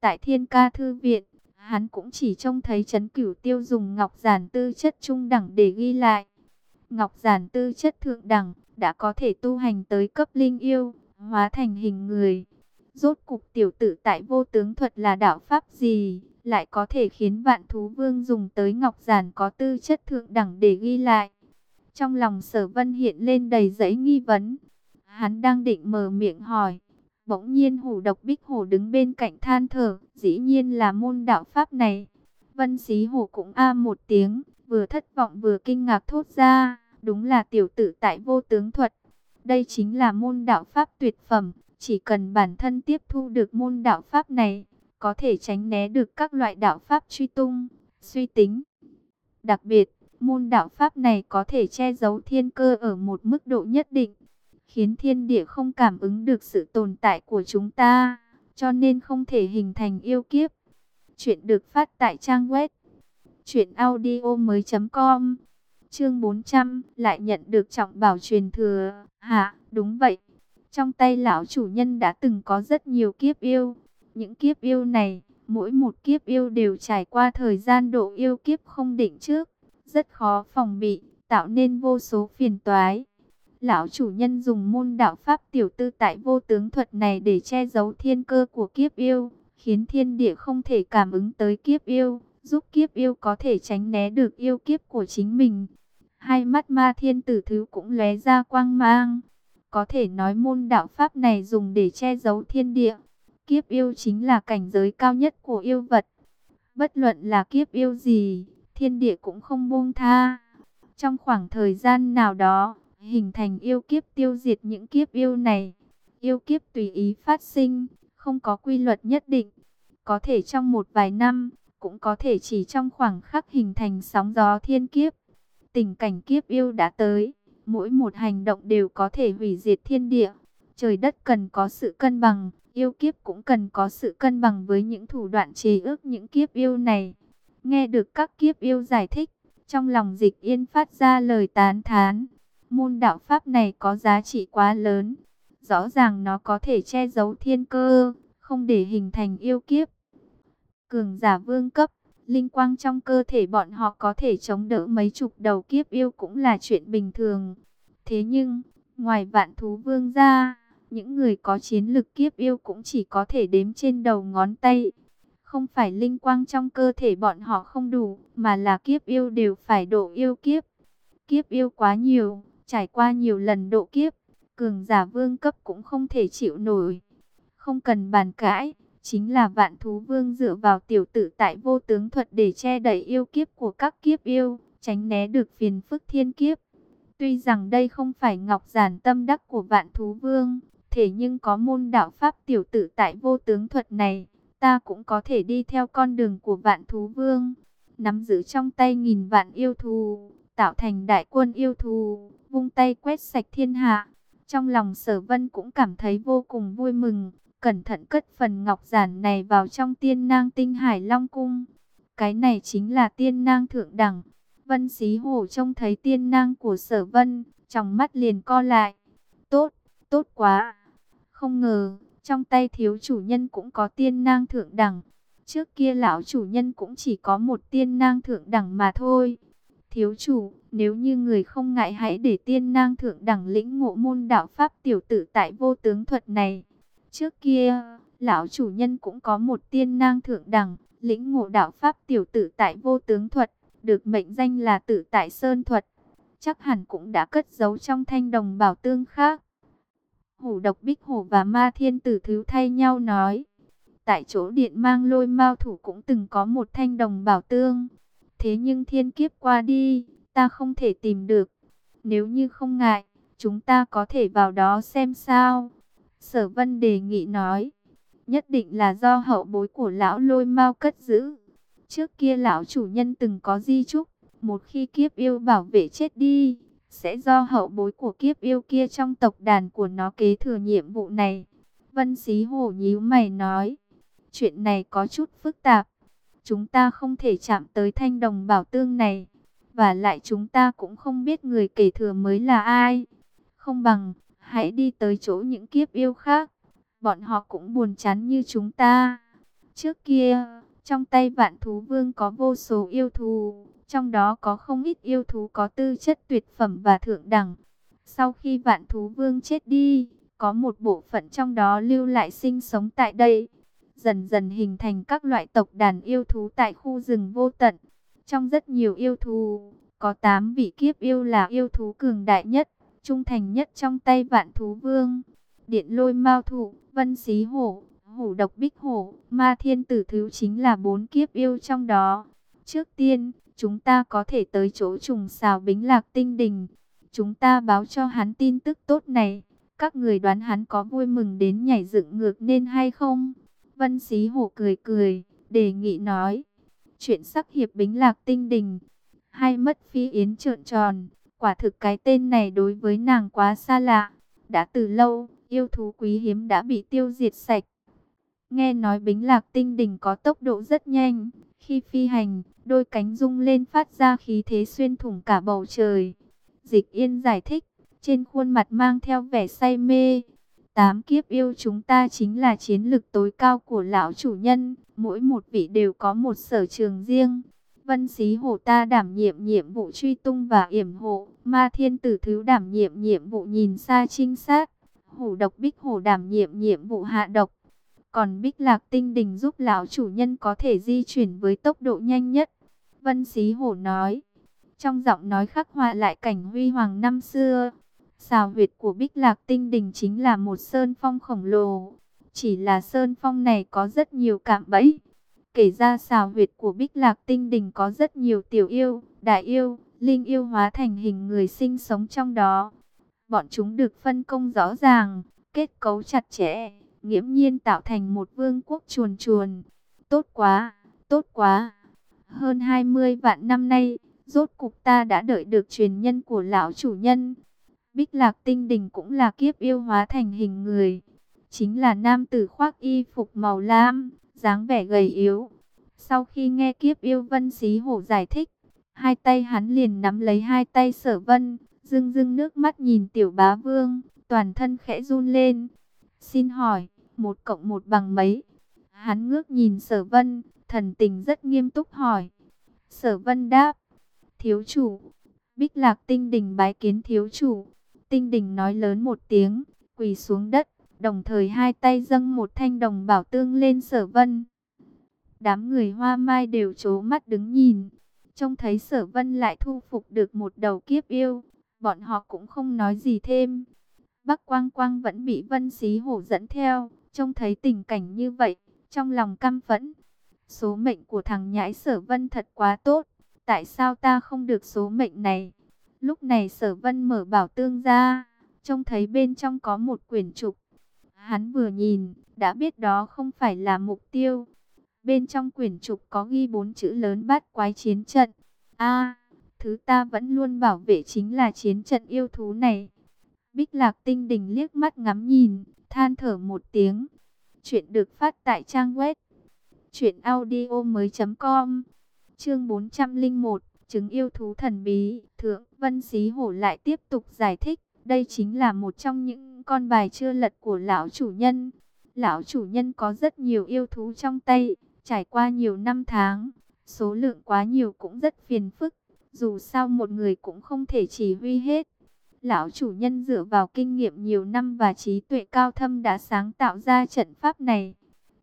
Tại thiên ca thư viện, hắn cũng chỉ trông thấy Trấn cửu tiêu dùng ngọc giản tư chất trung đẳng để ghi lại. Ngọc giản tư chất thượng đẳng đã có thể tu hành tới cấp linh yêu, hóa thành hình người. Rốt cục tiểu tử tại vô tướng thuật là đạo pháp gì, lại có thể khiến vạn thú vương dùng tới ngọc giản có tư chất thượng đẳng để ghi lại. Trong lòng sở vân hiện lên đầy giấy nghi vấn. Hắn đang định mở miệng hỏi, Bỗng nhiên hủ độc bích hổ đứng bên cạnh than thở, dĩ nhiên là môn đạo pháp này. Vân xí hổ cũng a một tiếng, vừa thất vọng vừa kinh ngạc thốt ra, đúng là tiểu tử tại vô tướng thuật. Đây chính là môn đạo pháp tuyệt phẩm, chỉ cần bản thân tiếp thu được môn đạo pháp này, có thể tránh né được các loại đạo pháp truy tung, suy tính. Đặc biệt, môn đạo pháp này có thể che giấu thiên cơ ở một mức độ nhất định, khiến thiên địa không cảm ứng được sự tồn tại của chúng ta, cho nên không thể hình thành yêu kiếp. Chuyện được phát tại trang web truyệnaudiomoi.com. Chương 400 lại nhận được trọng bảo truyền thừa. Hả, đúng vậy. Trong tay lão chủ nhân đã từng có rất nhiều kiếp yêu. Những kiếp yêu này Mỗi một kiếp yêu đều trải qua thời gian độ yêu kiếp không định trước, rất khó phòng bị, tạo nên vô số phiền toái. Lão chủ nhân dùng môn đạo pháp tiểu tư tại vô tướng thuật này để che giấu thiên cơ của kiếp yêu, khiến thiên địa không thể cảm ứng tới kiếp yêu, giúp kiếp yêu có thể tránh né được yêu kiếp của chính mình. Hai mắt ma thiên tử thứ cũng lóe ra quang mang. Có thể nói môn đạo pháp này dùng để che giấu thiên địa. Kiếp yêu chính là cảnh giới cao nhất của yêu vật. Bất luận là kiếp yêu gì, thiên địa cũng không buông tha. Trong khoảng thời gian nào đó, hình thành yêu kiếp tiêu diệt những kiếp yêu này. Yêu kiếp tùy ý phát sinh, không có quy luật nhất định. Có thể trong một vài năm, cũng có thể chỉ trong khoảng khắc hình thành sóng gió thiên kiếp. Tình cảnh kiếp yêu đã tới, mỗi một hành động đều có thể hủy diệt thiên địa. Trời đất cần có sự cân bằng, yêu kiếp cũng cần có sự cân bằng với những thủ đoạn chế ước những kiếp yêu này. Nghe được các kiếp yêu giải thích, trong lòng dịch yên phát ra lời tán thán. Môn đạo pháp này có giá trị quá lớn. Rõ ràng nó có thể che giấu thiên cơ, không để hình thành yêu kiếp. Cường giả vương cấp, linh quang trong cơ thể bọn họ có thể chống đỡ mấy chục đầu kiếp yêu cũng là chuyện bình thường. Thế nhưng, ngoài vạn thú vương ra, những người có chiến lực kiếp yêu cũng chỉ có thể đếm trên đầu ngón tay. Không phải linh quang trong cơ thể bọn họ không đủ, mà là kiếp yêu đều phải độ yêu kiếp. Kiếp yêu quá nhiều, trải qua nhiều lần độ kiếp, cường giả vương cấp cũng không thể chịu nổi. Không cần bàn cãi, chính là vạn thú vương dựa vào tiểu tử tại vô tướng thuật để che đậy yêu kiếp của các kiếp yêu, tránh né được phiền phức thiên kiếp. Tuy rằng đây không phải ngọc giản tâm đắc của vạn thú vương, thế nhưng có môn đạo pháp tiểu tử tại vô tướng thuật này, ta cũng có thể đi theo con đường của vạn thú vương. Nắm giữ trong tay nghìn vạn yêu thù, tạo thành đại quân yêu thù, vung tay quét sạch thiên hạ. Trong lòng sở vân cũng cảm thấy vô cùng vui mừng, cẩn thận cất phần ngọc giản này vào trong tiên nang tinh hải long cung. Cái này chính là tiên nang thượng đẳng. Vân xí hổ trông thấy tiên nang của sở vân, trong mắt liền co lại. Tốt, tốt quá. Không ngờ, trong tay thiếu chủ nhân cũng có tiên nang thượng đẳng. Trước kia lão chủ nhân cũng chỉ có một tiên nang thượng đẳng mà thôi. Thiếu chủ, nếu như người không ngại hãy để tiên nang thượng đẳng lĩnh ngộ môn đạo pháp tiểu tử tại vô tướng thuật này. Trước kia, lão chủ nhân cũng có một tiên nang thượng đẳng, lĩnh ngộ đạo pháp tiểu tử tại vô tướng thuật, được mệnh danh là tử tại sơn thuật. Chắc hẳn cũng đã cất giấu trong thanh đồng bảo tương khác. hủ độc bích hổ và ma thiên tử thứ thay nhau nói. Tại chỗ điện mang lôi mao thủ cũng từng có một thanh đồng bảo tương. Thế nhưng thiên kiếp qua đi, ta không thể tìm được. Nếu như không ngại, chúng ta có thể vào đó xem sao. Sở vân đề nghị nói, nhất định là do hậu bối của lão lôi mau cất giữ. Trước kia lão chủ nhân từng có di chúc, một khi kiếp yêu bảo vệ chết đi, sẽ do hậu bối của kiếp yêu kia trong tộc đàn của nó kế thừa nhiệm vụ này. Vân xí hổ nhíu mày nói, chuyện này có chút phức tạp. Chúng ta không thể chạm tới thanh đồng bảo tương này. Và lại chúng ta cũng không biết người kể thừa mới là ai. Không bằng, hãy đi tới chỗ những kiếp yêu khác. Bọn họ cũng buồn chán như chúng ta. Trước kia, trong tay vạn thú vương có vô số yêu thú. Trong đó có không ít yêu thú có tư chất tuyệt phẩm và thượng đẳng. Sau khi vạn thú vương chết đi, có một bộ phận trong đó lưu lại sinh sống tại đây. Dần dần hình thành các loại tộc đàn yêu thú tại khu rừng vô tận. Trong rất nhiều yêu thú, có 8 vị kiếp yêu là yêu thú cường đại nhất, trung thành nhất trong tay vạn thú vương. Điện lôi mao thủ, vân xí hổ, hổ độc bích hổ, ma thiên tử thứ chính là bốn kiếp yêu trong đó. Trước tiên, chúng ta có thể tới chỗ trùng xào bính lạc tinh đình. Chúng ta báo cho hắn tin tức tốt này. Các người đoán hắn có vui mừng đến nhảy dựng ngược nên hay không? Vân xí hổ cười cười, đề nghị nói chuyện sắc hiệp bính lạc tinh đình. Hai mất phi yến trợn tròn, quả thực cái tên này đối với nàng quá xa lạ. Đã từ lâu, yêu thú quý hiếm đã bị tiêu diệt sạch. Nghe nói bính lạc tinh đỉnh có tốc độ rất nhanh, khi phi hành, đôi cánh rung lên phát ra khí thế xuyên thủng cả bầu trời. Dịch yên giải thích, trên khuôn mặt mang theo vẻ say mê. Tám kiếp yêu chúng ta chính là chiến lực tối cao của lão chủ nhân, mỗi một vị đều có một sở trường riêng. Vân Xí Hổ ta đảm nhiệm nhiệm vụ truy tung và yểm hộ, Ma Thiên Tử Thứ đảm nhiệm nhiệm vụ nhìn xa trinh sát, Hổ Độc Bích Hổ đảm nhiệm nhiệm vụ hạ độc. Còn Bích Lạc Tinh Đình giúp lão chủ nhân có thể di chuyển với tốc độ nhanh nhất. Vân Xí Hổ nói, trong giọng nói khắc họa lại cảnh huy hoàng năm xưa. Xào huyệt của Bích Lạc Tinh Đình chính là một sơn phong khổng lồ. Chỉ là sơn phong này có rất nhiều cạm bẫy. Kể ra xào huyệt của Bích Lạc Tinh Đình có rất nhiều tiểu yêu, đại yêu, linh yêu hóa thành hình người sinh sống trong đó. Bọn chúng được phân công rõ ràng, kết cấu chặt chẽ, nghiễm nhiên tạo thành một vương quốc chuồn chuồn. Tốt quá, tốt quá. Hơn 20 vạn năm nay, rốt cục ta đã đợi được truyền nhân của lão chủ nhân. Bích Lạc Tinh Đình cũng là kiếp yêu hóa thành hình người. Chính là nam tử khoác y phục màu lam, dáng vẻ gầy yếu. Sau khi nghe kiếp yêu vân xí hổ giải thích, hai tay hắn liền nắm lấy hai tay sở vân, dưng dưng nước mắt nhìn tiểu bá vương, toàn thân khẽ run lên. Xin hỏi, một cộng một bằng mấy? Hắn ngước nhìn sở vân, thần tình rất nghiêm túc hỏi. Sở vân đáp, thiếu chủ. Bích lạc tinh đình bái kiến thiếu chủ. Tinh đình nói lớn một tiếng, quỳ xuống đất, đồng thời hai tay dâng một thanh đồng bảo tương lên sở vân. Đám người hoa mai đều chố mắt đứng nhìn, trông thấy sở vân lại thu phục được một đầu kiếp yêu, bọn họ cũng không nói gì thêm. Bắc Quang Quang vẫn bị vân xí hổ dẫn theo, trông thấy tình cảnh như vậy, trong lòng căm phẫn. Số mệnh của thằng nhãi sở vân thật quá tốt, tại sao ta không được số mệnh này? Lúc này sở vân mở bảo tương ra, trông thấy bên trong có một quyển trục. Hắn vừa nhìn, đã biết đó không phải là mục tiêu. Bên trong quyển trục có ghi bốn chữ lớn bát quái chiến trận. a thứ ta vẫn luôn bảo vệ chính là chiến trận yêu thú này. Bích lạc tinh đình liếc mắt ngắm nhìn, than thở một tiếng. Chuyện được phát tại trang web. Chuyện audio mới.com Chương 401 Chứng yêu thú thần bí, Thượng Vân Xí Hổ lại tiếp tục giải thích, đây chính là một trong những con bài chưa lật của lão chủ nhân. Lão chủ nhân có rất nhiều yêu thú trong tay, trải qua nhiều năm tháng, số lượng quá nhiều cũng rất phiền phức, dù sao một người cũng không thể chỉ huy hết. Lão chủ nhân dựa vào kinh nghiệm nhiều năm và trí tuệ cao thâm đã sáng tạo ra trận pháp này.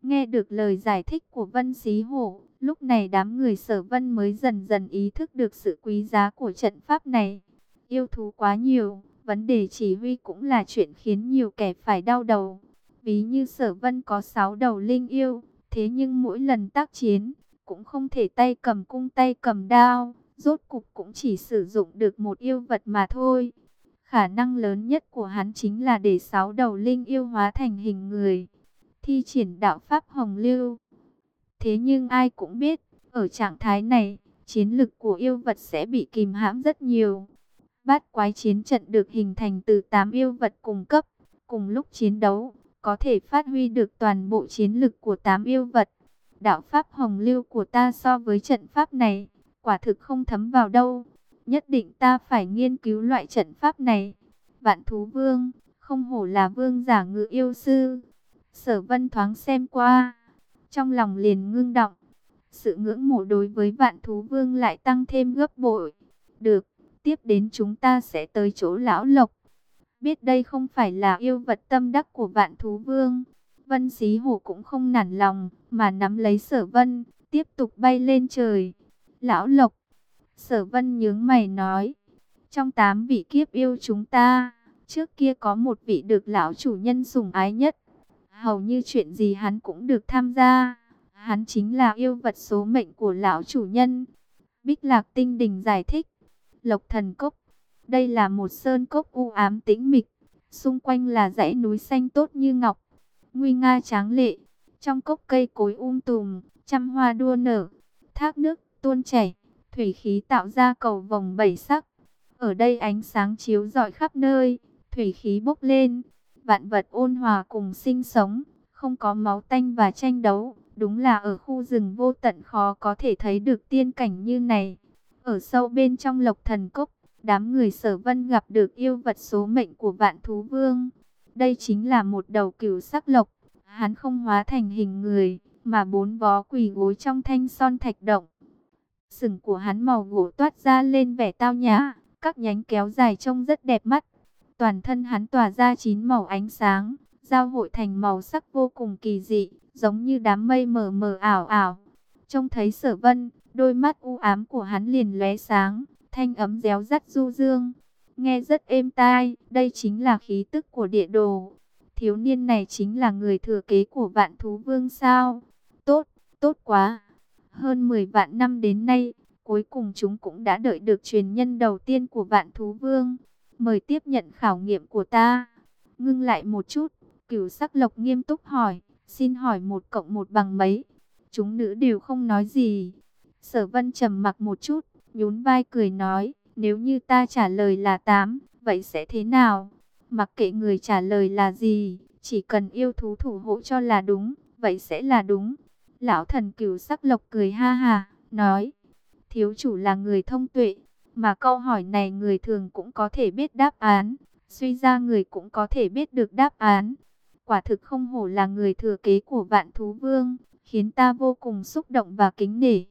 Nghe được lời giải thích của Vân Xí Hổ, Lúc này đám người sở vân mới dần dần ý thức được sự quý giá của trận pháp này. Yêu thú quá nhiều, vấn đề chỉ huy cũng là chuyện khiến nhiều kẻ phải đau đầu. Ví như sở vân có 6 đầu linh yêu, thế nhưng mỗi lần tác chiến, cũng không thể tay cầm cung tay cầm đao, rốt cục cũng chỉ sử dụng được một yêu vật mà thôi. Khả năng lớn nhất của hắn chính là để sáu đầu linh yêu hóa thành hình người, thi triển đạo pháp hồng lưu. Thế nhưng ai cũng biết, ở trạng thái này, chiến lực của yêu vật sẽ bị kìm hãm rất nhiều. Bát quái chiến trận được hình thành từ 8 yêu vật cùng cấp, cùng lúc chiến đấu, có thể phát huy được toàn bộ chiến lực của 8 yêu vật. Đạo pháp hồng lưu của ta so với trận pháp này, quả thực không thấm vào đâu. Nhất định ta phải nghiên cứu loại trận pháp này. Vạn thú vương, không hổ là vương giả ngự yêu sư. Sở vân thoáng xem qua trong lòng liền ngưng động. Sự ngưỡng mộ đối với vạn thú vương lại tăng thêm gấp bội. Được, tiếp đến chúng ta sẽ tới chỗ lão lộc. Biết đây không phải là yêu vật tâm đắc của vạn thú vương. Vân xí hổ cũng không nản lòng, mà nắm lấy sở vân, tiếp tục bay lên trời. Lão lộc, sở vân nhướng mày nói, trong tám vị kiếp yêu chúng ta, trước kia có một vị được lão chủ nhân sủng ái nhất, hầu như chuyện gì hắn cũng được tham gia. Hắn chính là yêu vật số mệnh của lão chủ nhân. Bích Lạc Tinh Đình giải thích. Lộc Thần Cốc. Đây là một sơn cốc u ám tĩnh mịch. Xung quanh là dãy núi xanh tốt như ngọc. Nguy nga tráng lệ. Trong cốc cây cối um tùm, trăm hoa đua nở. Thác nước tuôn chảy. Thủy khí tạo ra cầu vòng bảy sắc. Ở đây ánh sáng chiếu rọi khắp nơi. Thủy khí bốc lên vạn vật ôn hòa cùng sinh sống, không có máu tanh và tranh đấu. Đúng là ở khu rừng vô tận khó có thể thấy được tiên cảnh như này. Ở sâu bên trong lộc thần cốc, đám người sở vân gặp được yêu vật số mệnh của vạn thú vương. Đây chính là một đầu cửu sắc lộc. Hắn không hóa thành hình người, mà bốn vó quỳ gối trong thanh son thạch động. Sừng của hắn màu gỗ toát ra lên vẻ tao nhã, các nhánh kéo dài trông rất đẹp mắt. Toàn thân hắn tỏa ra chín màu ánh sáng, giao hội thành màu sắc vô cùng kỳ dị, giống như đám mây mờ mờ ảo ảo. Trông thấy sở vân, đôi mắt u ám của hắn liền lóe sáng, thanh ấm réo rắt du dương. Nghe rất êm tai, đây chính là khí tức của địa đồ. Thiếu niên này chính là người thừa kế của vạn thú vương sao? Tốt, tốt quá. Hơn 10 vạn năm đến nay, cuối cùng chúng cũng đã đợi được truyền nhân đầu tiên của vạn thú vương. Mời tiếp nhận khảo nghiệm của ta. Ngưng lại một chút, cửu sắc lộc nghiêm túc hỏi, xin hỏi một cộng một bằng mấy? Chúng nữ đều không nói gì. Sở vân trầm mặc một chút, nhún vai cười nói, nếu như ta trả lời là 8, vậy sẽ thế nào? Mặc kệ người trả lời là gì, chỉ cần yêu thú thủ hộ cho là đúng, vậy sẽ là đúng. Lão thần cửu sắc lộc cười ha ha, nói, thiếu chủ là người thông tuệ, mà câu hỏi này người thường cũng có thể biết đáp án, suy ra người cũng có thể biết được đáp án. Quả thực không hổ là người thừa kế của vạn thú vương, khiến ta vô cùng xúc động và kính nể.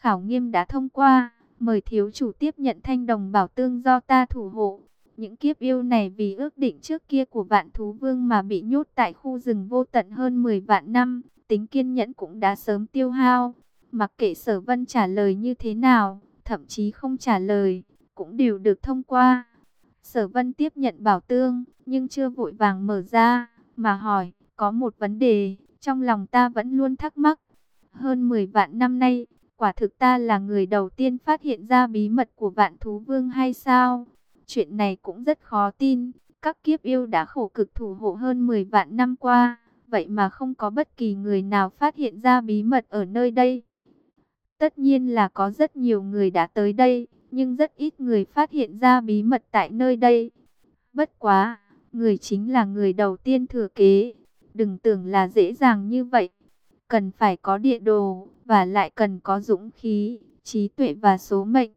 Khảo nghiêm đã thông qua, mời thiếu chủ tiếp nhận thanh đồng bảo tương do ta thủ hộ. Những kiếp yêu này vì ước định trước kia của vạn thú vương mà bị nhốt tại khu rừng vô tận hơn 10 vạn năm, tính kiên nhẫn cũng đã sớm tiêu hao. Mặc kệ sở vân trả lời như thế nào, thậm chí không trả lời, cũng đều được thông qua. Sở vân tiếp nhận bảo tương, nhưng chưa vội vàng mở ra, mà hỏi, có một vấn đề, trong lòng ta vẫn luôn thắc mắc. Hơn 10 vạn năm nay, quả thực ta là người đầu tiên phát hiện ra bí mật của vạn thú vương hay sao? Chuyện này cũng rất khó tin, các kiếp yêu đã khổ cực thủ hộ hơn 10 vạn năm qua, vậy mà không có bất kỳ người nào phát hiện ra bí mật ở nơi đây. Tất nhiên là có rất nhiều người đã tới đây, nhưng rất ít người phát hiện ra bí mật tại nơi đây. Bất quá, người chính là người đầu tiên thừa kế. Đừng tưởng là dễ dàng như vậy. Cần phải có địa đồ, và lại cần có dũng khí, trí tuệ và số mệnh.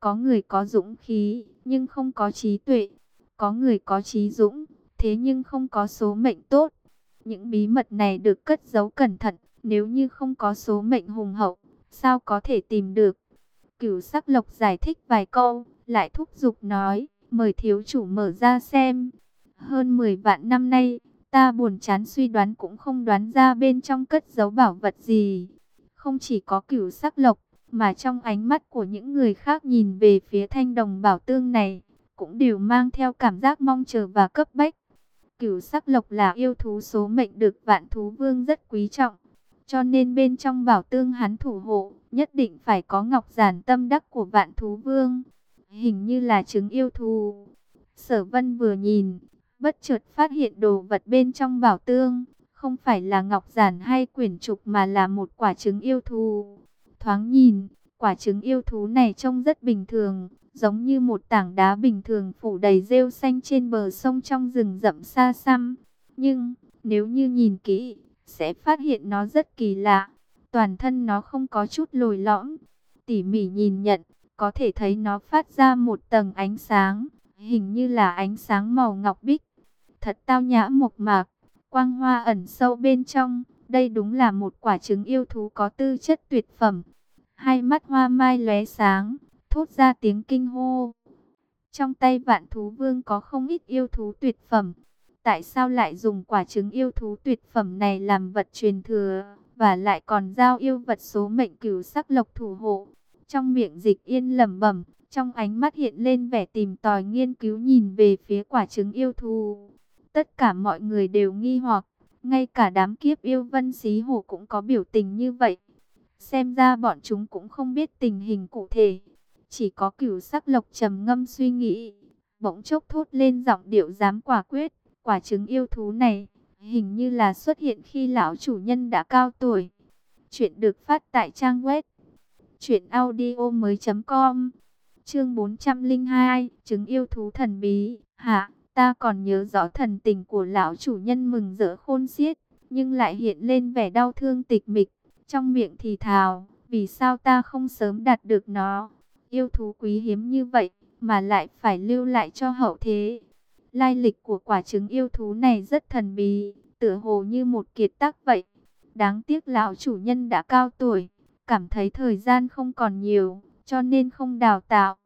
Có người có dũng khí, nhưng không có trí tuệ. Có người có trí dũng, thế nhưng không có số mệnh tốt. Những bí mật này được cất giấu cẩn thận, nếu như không có số mệnh hùng hậu, sao có thể tìm được? Cửu sắc lộc giải thích vài câu, lại thúc giục nói, mời thiếu chủ mở ra xem. Hơn 10 vạn năm nay, ta buồn chán suy đoán cũng không đoán ra bên trong cất giấu bảo vật gì. Không chỉ có cửu sắc lộc, mà trong ánh mắt của những người khác nhìn về phía thanh đồng bảo tương này, cũng đều mang theo cảm giác mong chờ và cấp bách. Cửu sắc lộc là yêu thú số mệnh được vạn thú vương rất quý trọng. Cho nên bên trong bảo tương hắn thủ hộ, nhất định phải có ngọc giản tâm đắc của vạn thú vương. Hình như là trứng yêu thú. Sở vân vừa nhìn, bất chợt phát hiện đồ vật bên trong bảo tương. Không phải là ngọc giản hay quyển trục mà là một quả trứng yêu thú. Thoáng nhìn, quả trứng yêu thú này trông rất bình thường, giống như một tảng đá bình thường phủ đầy rêu xanh trên bờ sông trong rừng rậm xa xăm. Nhưng, nếu như nhìn kỹ, sẽ phát hiện nó rất kỳ lạ. Toàn thân nó không có chút lồi lõm. Tỉ mỉ nhìn nhận, có thể thấy nó phát ra một tầng ánh sáng, hình như là ánh sáng màu ngọc bích. Thật tao nhã mộc mạc, quang hoa ẩn sâu bên trong. Đây đúng là một quả trứng yêu thú có tư chất tuyệt phẩm. Hai mắt hoa mai lóe sáng, thốt ra tiếng kinh hô. Trong tay vạn thú vương có không ít yêu thú tuyệt phẩm. Tại sao lại dùng quả trứng yêu thú tuyệt phẩm này làm vật truyền thừa, và lại còn giao yêu vật số mệnh cửu sắc lộc thủ hộ? Trong miệng dịch yên lẩm bẩm, trong ánh mắt hiện lên vẻ tìm tòi nghiên cứu nhìn về phía quả trứng yêu thú. Tất cả mọi người đều nghi hoặc, ngay cả đám kiếp yêu vân xí hổ cũng có biểu tình như vậy. Xem ra bọn chúng cũng không biết tình hình cụ thể. Chỉ có cửu sắc lộc trầm ngâm suy nghĩ, bỗng chốc thốt lên giọng điệu dám quả quyết. Quả trứng yêu thú này, hình như là xuất hiện khi lão chủ nhân đã cao tuổi. Chuyện được phát tại trang web truyệnaudiomoi.com. Chương 402, trứng yêu thú thần bí. Hạ, ta còn nhớ rõ thần tình của lão chủ nhân mừng rỡ khôn xiết, nhưng lại hiện lên vẻ đau thương tịch mịch, trong miệng thì thào, vì sao ta không sớm đạt được nó? Yêu thú quý hiếm như vậy, mà lại phải lưu lại cho hậu thế Lai lịch của quả trứng yêu thú này rất thần bí, tựa hồ như một kiệt tác vậy. Đáng tiếc lão chủ nhân đã cao tuổi, cảm thấy thời gian không còn nhiều, cho nên không đào tạo.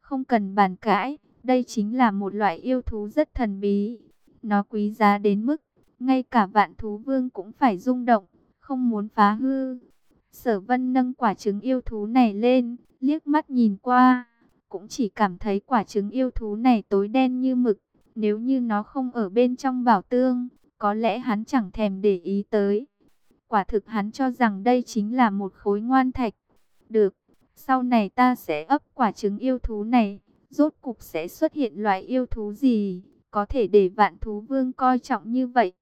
Không cần bàn cãi, đây chính là một loại yêu thú rất thần bí. Nó quý giá đến mức, ngay cả vạn thú vương cũng phải rung động, không muốn phá hư. Sở vân nâng quả trứng yêu thú này lên, liếc mắt nhìn qua, cũng chỉ cảm thấy quả trứng yêu thú này tối đen như mực. Nếu như nó không ở bên trong bảo tương, có lẽ hắn chẳng thèm để ý tới. Quả thực hắn cho rằng đây chính là một khối ngoan thạch. Được, sau này ta sẽ ấp quả trứng yêu thú này. Rốt cục sẽ xuất hiện loài yêu thú gì, có thể để vạn thú vương coi trọng như vậy.